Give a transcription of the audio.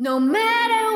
No matter